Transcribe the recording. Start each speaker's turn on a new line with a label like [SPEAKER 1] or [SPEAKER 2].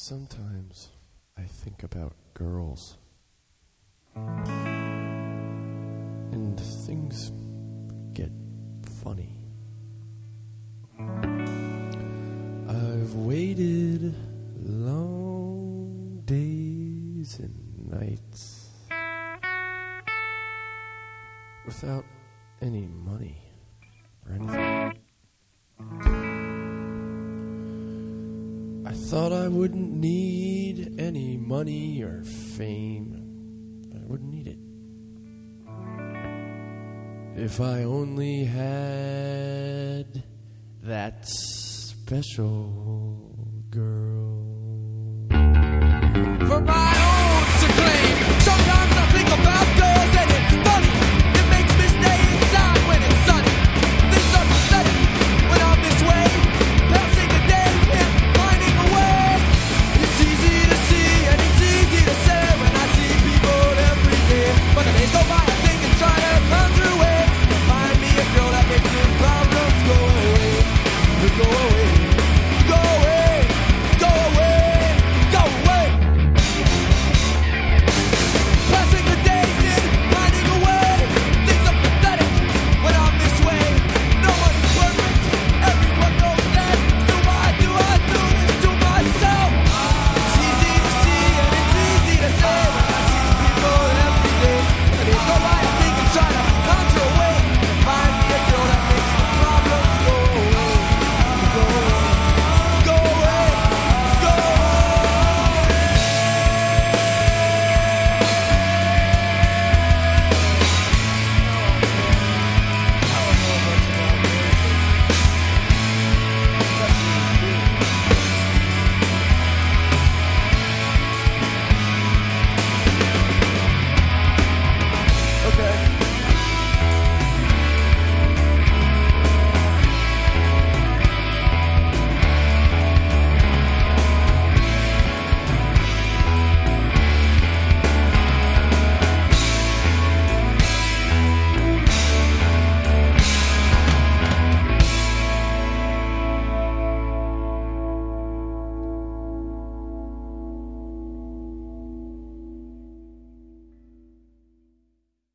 [SPEAKER 1] Sometimes I think about girls. And things get funny. I've waited long days and nights without any money thought I wouldn't need any money or fame. I wouldn't need it. If I only had that special.